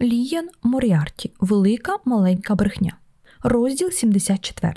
Ліян Моріарті. Велика маленька брехня. Розділ 74.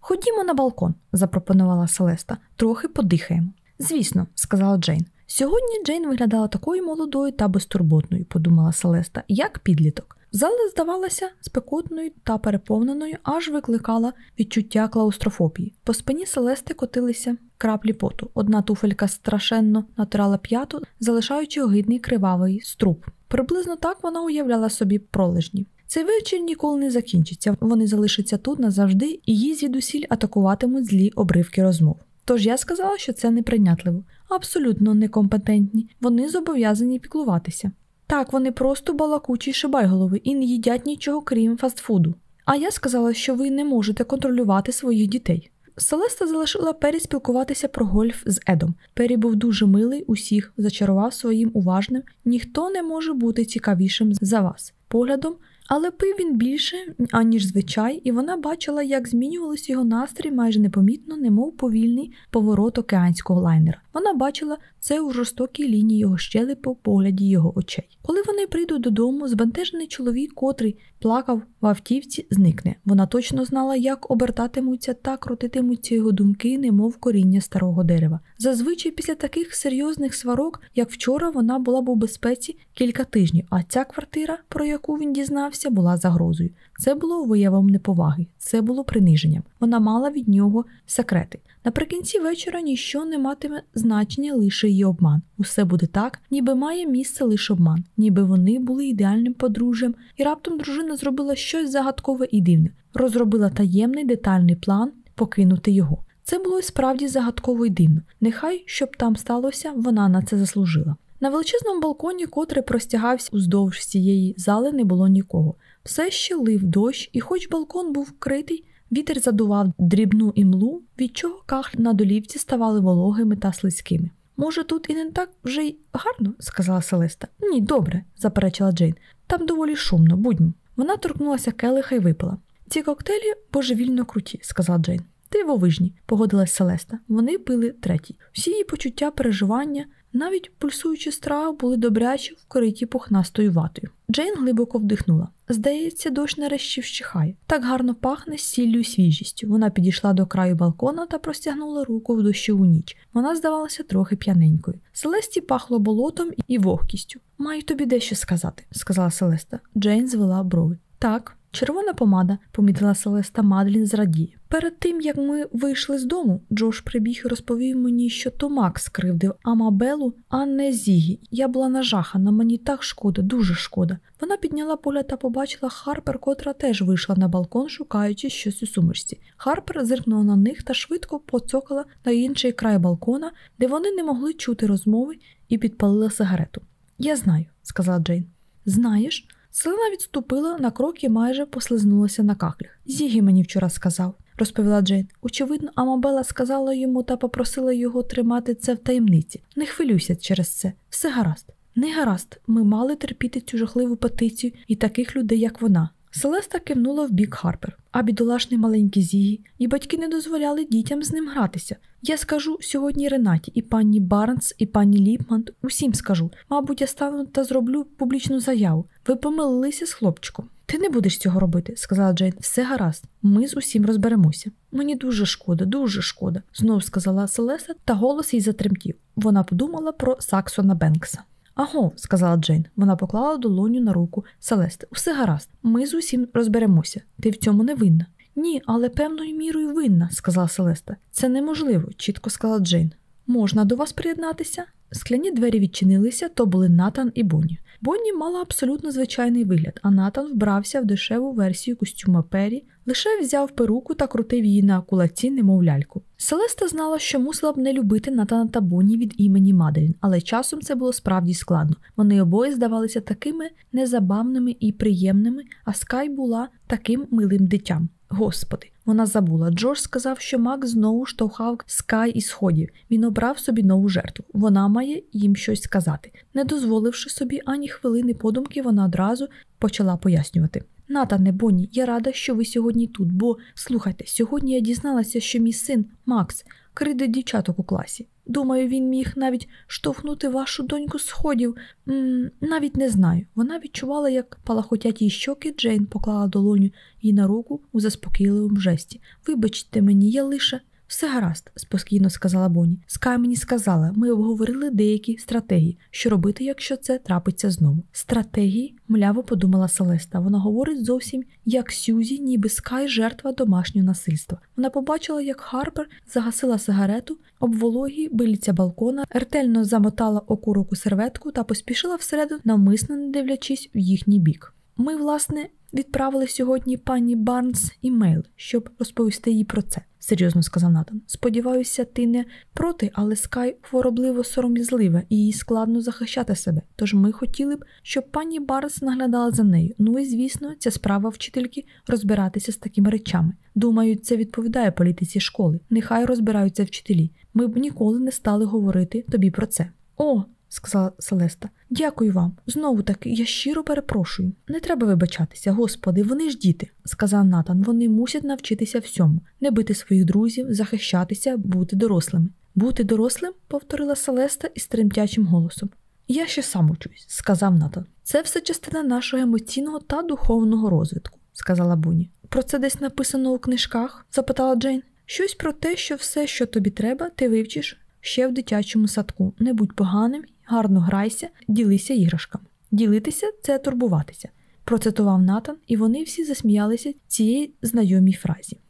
Ходімо на балкон, запропонувала Селеста. Трохи подихаємо. Звісно, сказала Джейн. Сьогодні Джейн виглядала такою молодою та безтурботною, подумала Селеста, як підліток. Зала здавалася спекотною та переповненою, аж викликала відчуття клаустрофобії. По спині Селести котилися краплі поту. Одна туфелька страшенно натирала п'яту, залишаючи огидний кривавий струп. Приблизно так вона уявляла собі пролежні. Цей вечір ніколи не закінчиться. Вони залишаться тут назавжди, і її звідусіль атакуватимуть злі обривки розмов. Тож я сказала, що це неприйнятливо, абсолютно некомпетентні. Вони зобов'язані піклуватися. Так, вони просто балакучі шибайголови і не їдять нічого крім фастфуду. А я сказала, що ви не можете контролювати своїх дітей. Селеста залишила Пері спілкуватися про гольф з Едом. Пері був дуже милий, усіх зачарував своїм уважним. Ніхто не може бути цікавішим за вас. Поглядом але пив він більше, аніж звичай, і вона бачила, як змінювалось його настрій майже непомітно, немов повільний поворот океанського лайнера. Вона бачила це у жорстокій лінії його щелепу, погляді його очей. Коли вони прийдуть додому, збентежений чоловік, котрий плакав в автівці, зникне. Вона точно знала, як обертатимуться та крутитимуться його думки, немов коріння старого дерева. Зазвичай після таких серйозних сварок, як вчора, вона була б у безпеці кілька тижнів, а ця квартира, про яку він дізнався, була загрозою. Це було виявом неповаги, це було приниженням. Вона мала від нього секрети. Наприкінці вечора ніщо не матиме значення лише її обман. Усе буде так, ніби має місце лише обман, ніби вони були ідеальним подружжям, і раптом дружина зробила щось загадкове і дивне, розробила таємний детальний план покинути його. Це було справді загадково і дивно. Нехай щоб там сталося, вона на це заслужила. На величезному балконі, котрий простягався уздовж цієї зали, не було нікого. Все ще лив дощ, і, хоч балкон був вкритий, вітер задував дрібну імлу, від чого кахлі на долівці ставали вологими та слизькими. Може, тут і не так вже й гарно, сказала Селеста. Ні, добре, заперечила Джейн. Там доволі шумно, будьмо. Вона торкнулася келиха й випила. Ці коктейлі божевільно круті, сказала Джейн. Дивовижні, погодилась Селеста. Вони пили третій. Всі її почуття, переживання, навіть пульсуючий страх, були добрячі вкриті пухнастою ватою. Джейн глибоко вдихнула. Здається, дощ нарешті вщухає. Так гарно пахне сіллю і свіжістю. Вона підійшла до краю балкона та простягнула руку в дощову ніч. Вона здавалася трохи п'яненькою. Селесті пахло болотом і вогкістю. Маю тобі дещо сказати, сказала Селеста. Джейн звела брови. Так, Червона помада, помітила Селеста Мадлін зрадіє. Перед тим, як ми вийшли з дому, Джош прибіг і розповів мені, що то Макс скривдив Амабелу, а не Зігі. Я була нажахана, мені так шкода, дуже шкода. Вона підняла погляд та побачила Харпер, котра теж вийшла на балкон, шукаючи щось у сумочці. Харпер зиркнула на них та швидко поцокала на інший край балкона, де вони не могли чути розмови, і підпалила сигарету. Я знаю, сказала Джейн. Знаєш? Селена відступила на крок і майже послизнулася на кахлях. Зігі мені вчора сказав, розповіла Джейн. Очевидно, Амабела сказала йому та попросила його тримати це в таємниці. Не хвилюйся через це. Все гаразд. Не гаразд, ми мали терпіти цю жахливу петицію і таких людей, як вона. Селеста кивнула в бік Харпер, а бідолашний маленький Зігі, і батьки не дозволяли дітям з ним гратися. Я скажу сьогодні Ренаті, і пані Барнс, і пані Ліпман, усім скажу. Мабуть, я стану та зроблю публічну заяву. Ви помилилися з хлопчиком. Ти не будеш цього робити, сказала Джейн. Все гаразд, ми з усім розберемося. Мені дуже шкода, дуже шкода, знов сказала Селеста, та голос їй затремтів. Вона подумала про Саксона Бенкса. Аго, сказала Джейн. Вона поклала долоню на руку Селести. Усе гаразд, ми з усім розберемося. Ти в цьому не винна. Ні, але певною мірою винна, сказала Селеста. Це неможливо, чітко сказала Джейн. Можна до вас приєднатися? Скляні двері відчинилися, то були Натан і Бонні. Бонні мала абсолютно звичайний вигляд, а Натан вбрався в дешеву версію костюма Пері, лише взяв перуку та крутив її на кулаці, немов ляльку. Селеста знала, що мусила б не любити Натана та Бонні від імені Маделін, але часом це було справді складно. Вони обоє здавалися такими незабавними і приємними, а Скай була таким милим дитям. Господи, вона забула. Джордж сказав, що Мак знову штовхав Скай із сходів. Він обрав собі нову жертву. Вона має їм щось сказати. Не дозволивши собі ані хвилини подумки, вона одразу почала пояснювати. Натане, Бонні, я рада, що ви сьогодні тут, бо слухайте, сьогодні я дізналася, що мій син Макс криде дівчаток у класі. Думаю, він міг навіть штовхнути вашу доньку сходів. М-м, навіть не знаю. Вона відчувала, як палахотять її щоки, Джейн поклала долоню їй на руку у заспокійливому жесті. Вибачте мені, я лише. Все гаразд, спокійно сказала Бонні. Скай мені сказала, ми обговорили деякі стратегії, що робити, якщо це трапиться знову. Стратегії, мляво подумала Селеста. Вона говорить зовсім як Сюзі, ніби Скай жертва домашнього насильства. Вона побачила, як Харпер загасила сигарету, об вологі биліця балкона, ретельно замотала окурок у серветку та поспішила всередину, навмисно не дивлячись в їхній бік. Ми, власне, відправили сьогодні пані Барнс імейл, щоб розповісти їй про це серйозно сказав Натан. Сподіваюся, ти не проти, але Скай хворобливо сором'язлива і їй складно захищати себе. Тож ми хотіли б, щоб пані Барс наглядала за нею. Ну і звісно, ця справа вчительки розбиратися з такими речами. Думаю, це відповідає політиці школи. Нехай розбираються вчителі. Ми б ніколи не стали говорити тобі про це. О, сказала Селеста. Дякую вам. Знову таки, я щиро перепрошую. Не треба вибачатися, господи, вони ж діти, сказав Натан. Вони мусять навчитися всьому, не бити своїх друзів, захищатися, бути дорослими. Бути дорослим, повторила Селеста із тремтячим голосом. Я ще сам учусь, сказав Натан. Це все частина нашого емоційного та духовного розвитку, сказала Буні. Про це десь написано у книжках? запитала Джейн. Щось про те, що все, що тобі треба, ти вивчиш ще в дитячому садку. Не будь поганим гарно грайся, ділися іграшками. Ділитися це турбуватися, процитував Натан, і вони всі засміялися цієї знайомій фразі.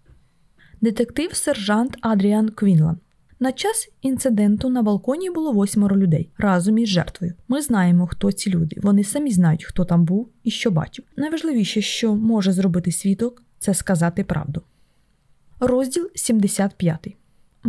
Детектив сержант Адріан Квінлан. На час інциденту на балконі було восьмеро людей разом із жертвою. Ми знаємо, хто ці люди. Вони самі знають, хто там був і що бачив. Найважливіше, що може зробити свідок, це сказати правду. Розділ 75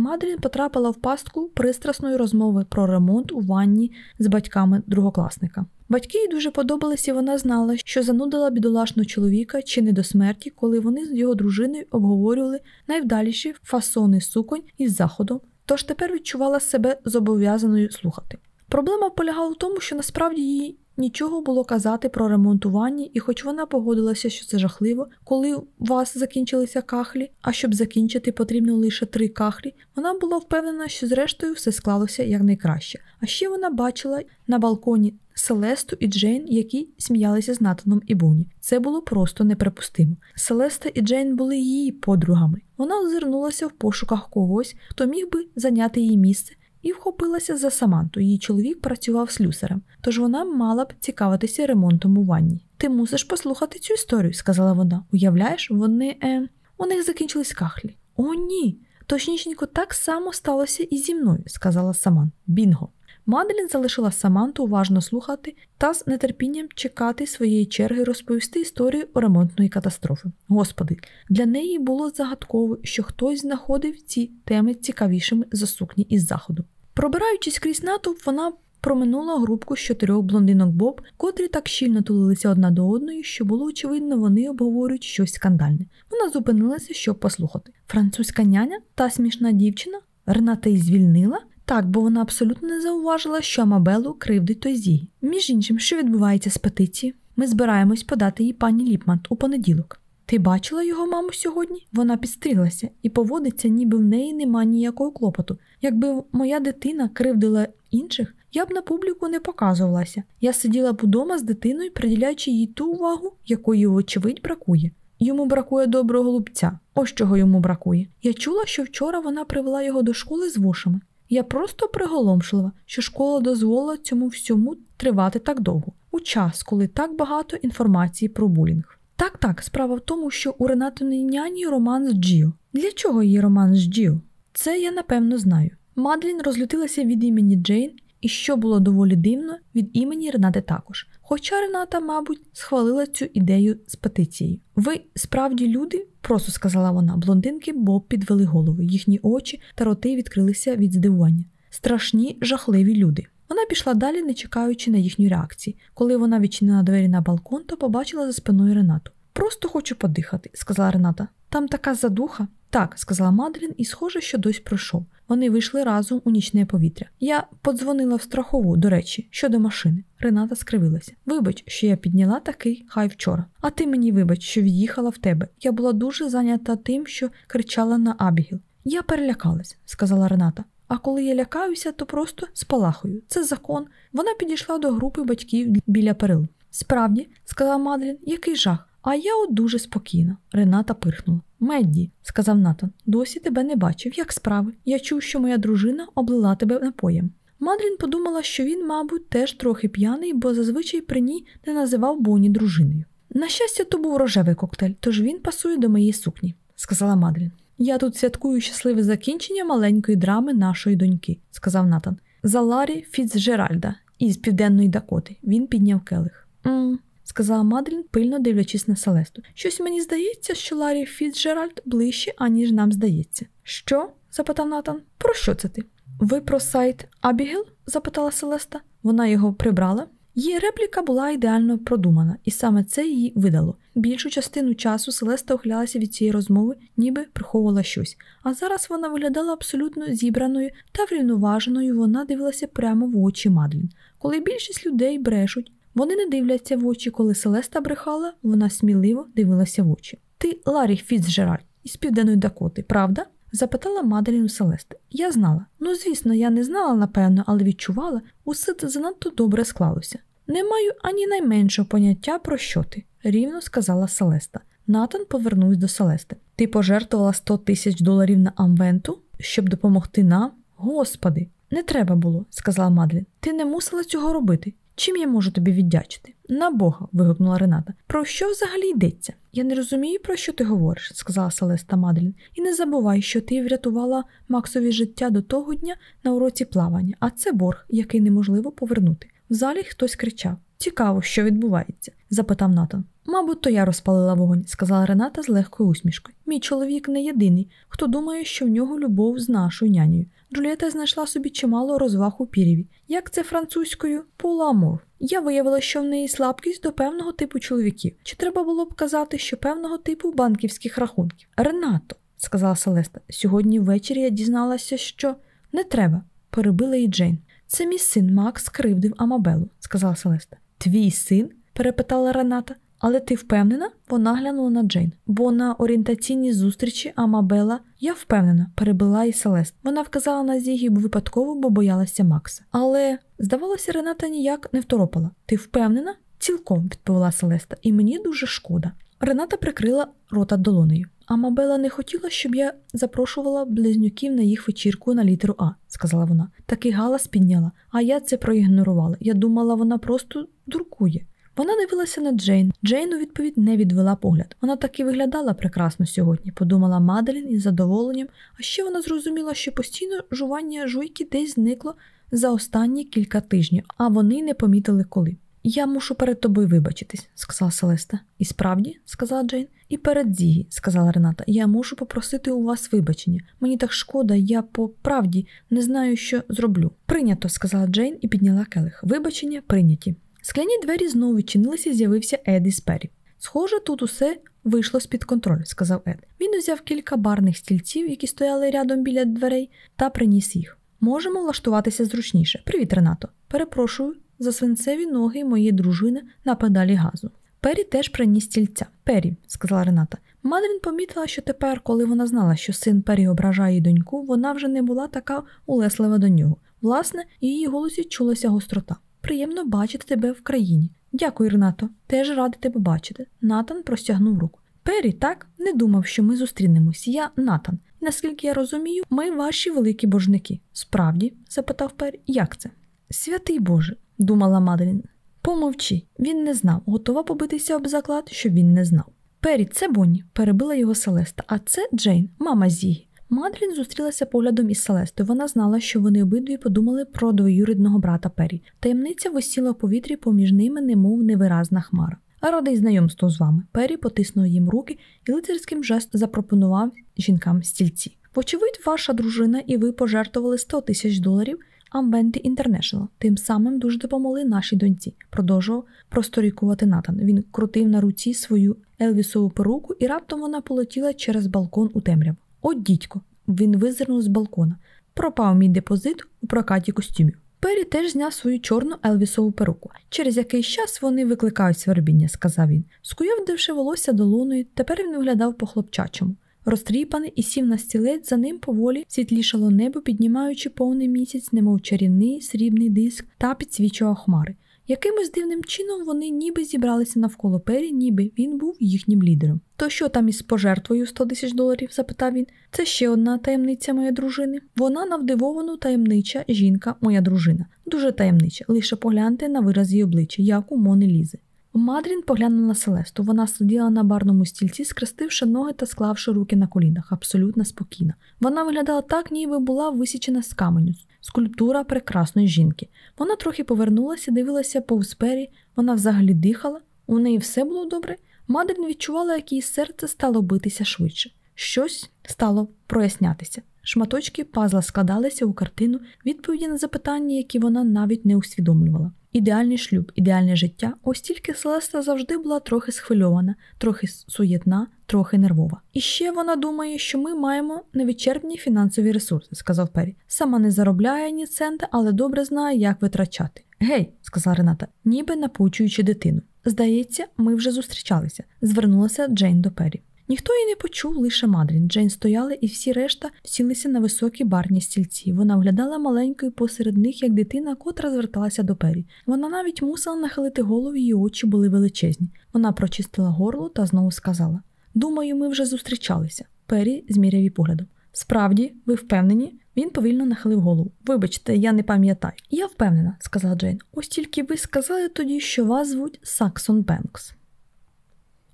Мадрін потрапила в пастку пристрасної розмови про ремонт у ванні з батьками другокласника. Батьки їй дуже подобалися, і вона знала, що занудила бідолашного чоловіка чи не до смерті, коли вони з його дружиною обговорювали найвдаліші фасони суконь із заходом, тож тепер відчувала себе зобов'язаною слухати. Проблема полягала в тому, що насправді її Нічого було казати про ремонтування, і хоч вона погодилася, що це жахливо, коли у вас закінчилися кахлі, а щоб закінчити, потрібно лише три кахлі, вона була впевнена, що зрештою все склалося якнайкраще. А ще вона бачила на балконі Селесту і Джейн, які сміялися з Натаном і Буні. Це було просто неприпустимо. Селеста і Джейн були її подругами. Вона озирнулася в пошуках когось, хто міг би зайняти її місце і вхопилася за Саманту. Її чоловік працював слюсарем, тож вона мала б цікавитися ремонтом у ванні. Ти мусиш послухати цю історію, сказала вона. Уявляєш, вони е, у них закінчились кахлі. О, ні. Точнісінько так само сталося і зі мною, сказала Саман. Бінго. Маделін залишила Саманту уважно слухати та з нетерпінням чекати своєї черги розповісти історію ремонтної катастрофи. Господи, для неї було загадково, що хтось знаходив ці теми цікавішими за сукні із заходу. Пробираючись крізь натовп, вона проминула групку з чотирьох блондинок Боб, котрі так щільно тулилися одна до одної, що було очевидно, вони обговорюють щось скандальне. Вона зупинилася, щоб послухати. Французька няня, та смішна дівчина, Рената й звільнила. Так, бо вона абсолютно не зауважила, що Амабелу кривдить той зій. Між іншим, що відбувається з петиції? Ми збираємось подати їй пані Ліпмант у понеділок. Ти бачила його маму сьогодні? Вона підстрілася і поводиться, ніби в неї нема ніякого клопоту. Якби моя дитина кривдила інших, я б на публіку не показувалася. Я сиділа б удома з дитиною, приділяючи їй ту увагу, якої, вочевидь, бракує. Йому бракує доброго голубця. Ось чого йому бракує. Я чула, що вчора вона привела його до школи з вушами. Я просто приголомшлива, що школа дозволила цьому всьому тривати так довго, у час, коли так багато інформації про булінг. Так, так, справа в тому, що у Ренатиної няні роман з Джіо. Для чого її роман з Джіо? Це я напевно знаю. Мадлін розлютилася від імені Джейн, і що було доволі дивно, від імені Ренати також. Хоча Рената, мабуть, схвалила цю ідею з петицією. Ви справді люди, просто сказала вона, блондинки, бо підвели голови. Їхні очі та роти відкрилися від здивування. Страшні, жахливі люди. Вона пішла далі, не чекаючи на їхню реакцію. Коли вона відчинила двері на балкон, то побачила за спиною Ренату. Просто хочу подихати, сказала Рената. Там така задуха. Так, сказала Мадрін, і схоже, що дощ пройшов. Вони вийшли разом у нічне повітря. Я подзвонила в страхову, до речі, щодо машини. Рената скривилася. Вибач, що я підняла такий хай вчора. А ти мені вибач, що від'їхала в тебе. Я була дуже зайнята тим, що кричала на Абігіл. Я перелякалась, сказала Рената. А коли я лякаюся, то просто спалахую. Це закон. Вона підійшла до групи батьків біля перил. Справді, сказала Мадлін, який жах. А я от дуже спокійна. Рената пирхнула. Медді, сказав Натан, досі тебе не бачив, як справи. Я чув, що моя дружина облила тебе напоєм. Мадрін подумала, що він, мабуть, теж трохи п'яний, бо зазвичай при ній не називав Боні дружиною. На щастя, то був рожевий коктейль, тож він пасує до моєї сукні, сказала Мадрін. Я тут святкую щасливе закінчення маленької драми нашої доньки, сказав Натан. За Ларі Фіцджеральда із південної Дакоти. Він підняв келих. «М-м», сказала Мадрін, пильно дивлячись на Селесту. Щось мені здається, що Ларі Фіцджеральд ближче, аніж нам здається. Що? запитав Натан. Про що це ти? Ви про сайт Абігел? запитала Селеста. Вона його прибрала. Її репліка була ідеально продумана, і саме це її видало. Більшу частину часу Селеста ухилялася від цієї розмови, ніби приховувала щось. А зараз вона виглядала абсолютно зібраною та врівноваженою. Вона дивилася прямо в очі Мадлін. Коли більшість людей брешуть, вони не дивляться в очі. Коли Селеста брехала, вона сміливо дивилася в очі. Ти Ларі Фіцджеральд із південної Дакоти, правда? запитала Маделін Селести. Я знала. Ну, звісно, я не знала, напевно, але відчувала, усе це занадто добре склалося. Не маю ані найменшого поняття про що ти, рівно сказала Селеста. Натан повернувся до Селести. Ти пожертвувала 100 тисяч доларів на Амвенту, щоб допомогти нам? Господи, не треба було, сказала Мадлін. Ти не мусила цього робити. Чим я можу тобі віддячити? На Бога. вигукнула Рената. Про що взагалі йдеться? Я не розумію, про що ти говориш, сказала Селеста Мадлін. І не забувай, що ти врятувала Максові життя до того дня на уроці плавання, а це борг, який неможливо повернути. В залі хтось кричав. Цікаво, що відбувається? запитав Натан. Мабуть, то я розпалила вогонь, сказала Рената з легкою усмішкою. Мій чоловік не єдиний, хто думає, що в нього любов з нашою нянею. Джулієта знайшла собі чимало розваг у пірєві. Як це французькою поламор. Я виявила, що в неї слабкість до певного типу чоловіків. Чи треба було б казати, що певного типу банківських рахунків? Ренато, сказала Селеста, сьогодні ввечері я дізналася, що не треба, перебила її Джейн. Це мій син Макс кривдив Амабелу, сказала Селеста. Твій син? перепитала Рената. Але ти впевнена? Вона глянула на Джейн. Бо на орієнтаційній зустрічі Амабела, я впевнена, перебила і Селест. Вона вказала на Зігіб випадково, бо боялася Макса. Але, здавалося, Рената ніяк не второпала. Ти впевнена? Цілком, відповіла Селеста, і мені дуже шкода. Рената прикрила рота долонею. Амабела не хотіла, щоб я запрошувала близнюків на їх вечірку на літеру А, сказала вона. Такий галас підняла, а я це проігнорувала. Я думала, вона просто дуркує. Вона дивилася на Джейн. Джейн у відповідь не відвела погляд. Вона таки виглядала прекрасно сьогодні, подумала Маделін із задоволенням, а ще вона зрозуміла, що постійно жування жуйки десь зникло за останні кілька тижнів, а вони не помітили коли. Я мушу перед тобою вибачитись, сказала Селеста. І справді, сказала Джейн, і перед Зігі, сказала Рената, я мушу попросити у вас вибачення. Мені так шкода, я по правді не знаю, що зроблю. Прийнято, сказала Джейн і підняла келих. Вибачення прийняті. Скляні двері знову відчинилися і з'явився Ед із Пері. Схоже, тут усе вийшло з-під контролю, сказав Ед. Він узяв кілька барних стільців, які стояли рядом біля дверей, та приніс їх. Можемо влаштуватися зручніше. Привіт, Ренато. Перепрошую за свинцеві ноги моєї дружини на педалі газу. Пері теж приніс стільця. Пері, сказала Рената. Мадрін помітила, що тепер, коли вона знала, що син Пері ображає доньку, вона вже не була така улеслива до нього. Власне, її голосі чулася гострота. Приємно бачити тебе в країні. Дякую, Ренато. Теж радий тебе бачити. Натан простягнув руку. Пері, так, не думав, що ми зустрінемось. Я Натан. Наскільки я розумію, ми ваші великі божники. Справді? запитав Пері, як це? Святий Боже, думала Маделін. Помовчи, він не знав, готова побитися об заклад, що він не знав. Пері, це Бонні, перебила його Селеста, а це Джейн, мама Зігі. Мадрін зустрілася поглядом із Селестою. Вона знала, що вони обидві подумали про двоюрідного брата Пері. Таємниця висіла в повітрі поміж ними, немов невиразна хмара. Радий знайомство з вами. Пері потиснув їм руки і лицарським жестом запропонував жінкам стільці. Вочевидь, ваша дружина і ви пожертвували 100 тисяч доларів Амбенти Інтернешнл. Тим самим дуже допомогли нашій доньці. Продовжував просторікувати Натан. Він крутив на руці свою Елвісову перуку, і раптом вона полетіла через балкон у темряву. От дідько, він визирнув з балкона. Пропав мій депозит у прокаті костюмів. Пері теж зняв свою чорну Елвісову перуку. Через якийсь час вони викликають свербіння, сказав він. Скуйовдивши волосся долоною, тепер він виглядав по хлопчачому. розтріпаний і сів на стілець, за ним поволі світлішало небо, піднімаючи повний місяць, немов чарівний срібний диск та підсвічував хмари. Якимось дивним чином вони ніби зібралися навколо Пері, ніби він був їхнім лідером. То що там із пожертвою 100 тисяч доларів? запитав він. Це ще одна таємниця моєї дружини. Вона навдивовано таємнича жінка, моя дружина. Дуже таємнича. Лише погляньте на вираз її обличчя, як у Мони Лізи. Мадрін поглянула на Селесту. Вона сиділа на барному стільці, скрестивши ноги та склавши руки на колінах, абсолютно спокійна. Вона виглядала так, ніби була висічена з каменю, скульптура прекрасної жінки. Вона трохи повернулася, дивилася повз пері, вона взагалі дихала, у неї все було добре. Мадрін відчувала, як її серце стало битися швидше. Щось стало прояснятися. Шматочки пазла складалися у картину відповіді на запитання, які вона навіть не усвідомлювала. Ідеальний шлюб, ідеальне життя. Ось тільки Селеста завжди була трохи схвильована, трохи суєтна, трохи нервова. І ще вона думає, що ми маємо невичерпні фінансові ресурси, сказав Пері. Сама не заробляє ні цента, але добре знає, як витрачати. Гей, сказала Рената, ніби напучуючи дитину. Здається, ми вже зустрічалися. Звернулася Джейн до Пері. Ніхто її не почув, лише Мадрін. Джейн стояла, і всі решта сілися на високі барні стільці. Вона виглядала маленькою посеред них, як дитина, котра зверталася до пері. Вона навіть мусила нахилити голову, її очі були величезні. Вона прочистила горло та знову сказала: Думаю, ми вже зустрічалися. Пері зміряв її поглядом. Справді, ви впевнені? Він повільно нахилив голову. Вибачте, я не пам'ятаю. Я впевнена, сказала Джейн. Ось тільки ви сказали тоді, що вас звуть Саксон Бенкс.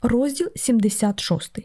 Розділ 76.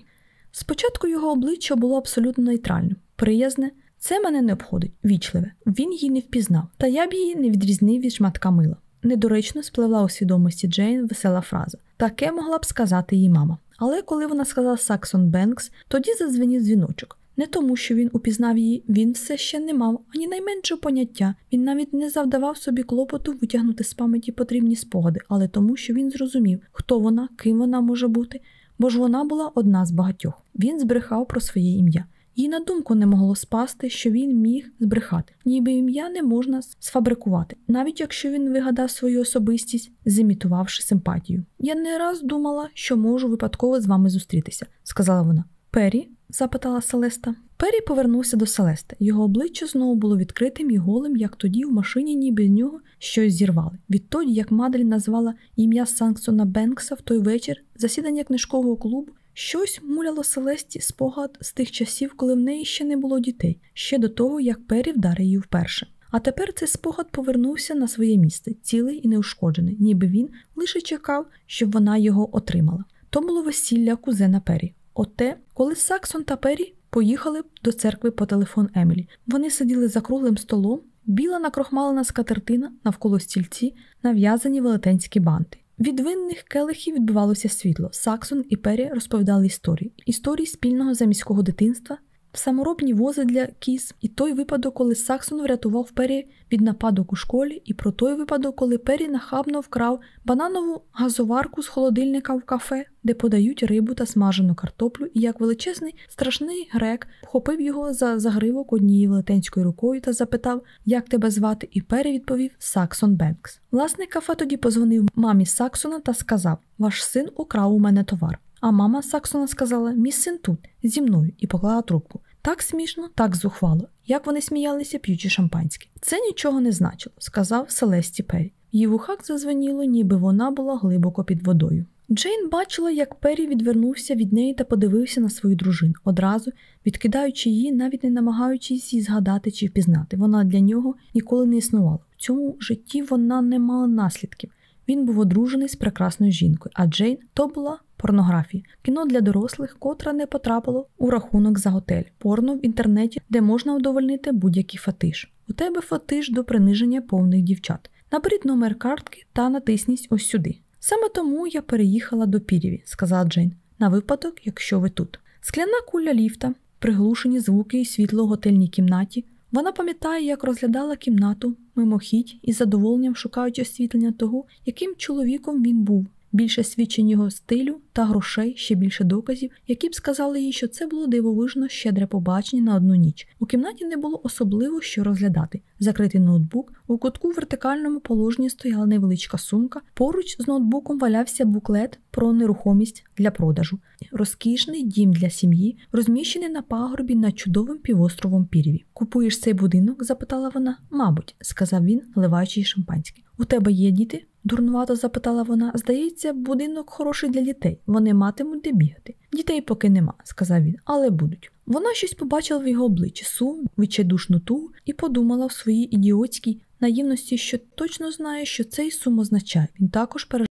Спочатку його обличчя було абсолютно нейтральним, приязне. Це мене не обходить, вічливе. Він її не впізнав, та я б її не відрізнив від шматка мила. Недоречно спливла у свідомості Джейн весела фраза. Таке могла б сказати її мама. Але коли вона сказала Саксон Бенкс, тоді задзвенів дзвіночок. Не тому, що він упізнав її, він все ще не мав ані найменшого поняття. Він навіть не завдавав собі клопоту витягнути з пам'яті потрібні спогади, але тому, що він зрозумів, хто вона, ким вона може бути, бо ж вона була одна з багатьох. Він збрехав про своє ім'я. Їй на думку не могло спасти, що він міг збрехати, ніби ім'я не можна сфабрикувати, навіть якщо він вигадав свою особистість, зімітувавши симпатію. Я не раз думала, що можу випадково з вами зустрітися, сказала вона. Пері? Запитала Селеста. Пері повернувся до Селести. Його обличчя знову було відкритим і голим, як тоді в машині, ніби нього щось зірвали. Відтоді, як Мадель назвала ім'я Санксона Бенкса в той вечір, засідання книжкового клубу, щось муляло Селесті спогад з тих часів, коли в неї ще не було дітей, ще до того, як Пері вдарив її вперше. А тепер цей спогад повернувся на своє місце, цілий і неушкоджений, ніби він лише чекав, щоб вона його отримала. То було весілля кузена Пері. Оте, коли Саксон та Пері поїхали до церкви по телефон Емілі. Вони сиділи за круглим столом, біла накрохмалена скатертина навколо стільці, нав'язані велетенські банти. Від винних келихів відбивалося світло. Саксон і Пері розповідали історії, історії спільного заміського дитинства, саморобні вози для кіз, і той випадок, коли Саксон врятував Пері від нападок у школі, і про той випадок, коли Пері нахабно вкрав бананову газоварку з холодильника в кафе, де подають рибу та смажену картоплю, і як величезний страшний грек вхопив його за загривок однією велетенською рукою та запитав, як тебе звати, і Пері відповів Саксон Бенкс. Власник кафе тоді позвонив мамі Саксона та сказав: Ваш син украв у мене товар. А мама Саксона сказала: Мій син тут, зі мною, і поклала трубку. Так смішно, так зухвало, як вони сміялися, п'ючи шампанське. Це нічого не значило, сказав Селесті Пері. Її вухак зазвеніло, ніби вона була глибоко під водою. Джейн бачила, як Пері відвернувся від неї та подивився на свою дружину, одразу відкидаючи її, навіть не намагаючись її згадати чи впізнати. Вона для нього ніколи не існувала. В цьому житті вона не мала наслідків. Він був одружений з прекрасною жінкою, а Джейн то була порнографія, кіно для дорослих, котра не потрапило у рахунок за готель, порно в інтернеті, де можна удовольнити будь-який фатиш. У тебе фатиш до приниження повних дівчат. Наберіть номер картки та натисніть ось сюди. Саме тому я переїхала до Пірєві, сказала Джейн, на випадок, якщо ви тут. Скляна куля ліфта, приглушені звуки і світло в готельній кімнаті. Вона пам'ятає, як розглядала кімнату мимохідь із задоволенням шукаючи освітлення того, яким чоловіком він був, більше свідчень його стилю та грошей, ще більше доказів, які б сказали їй, що це було дивовижно щедре побачення на одну ніч. У кімнаті не було особливо що розглядати. Закритий ноутбук, у кутку в вертикальному положенні стояла невеличка сумка. Поруч з ноутбуком валявся буклет про нерухомість для продажу. Розкішний дім для сім'ї, розміщений на пагорбі над чудовим півостровом Пірві. Купуєш цей будинок? запитала вона. Мабуть, сказав він, наливаючи їй шампанське. У тебе є діти? дурнувато запитала вона. Здається, будинок хороший для дітей. Вони матимуть де бігати. Дітей поки нема, сказав він, але будуть. Вона щось побачила в його обличчі сум, відчайдушну тугу і подумала в своїй ідіотській наївності, що точно знає, що цей сум означає. Він також переживає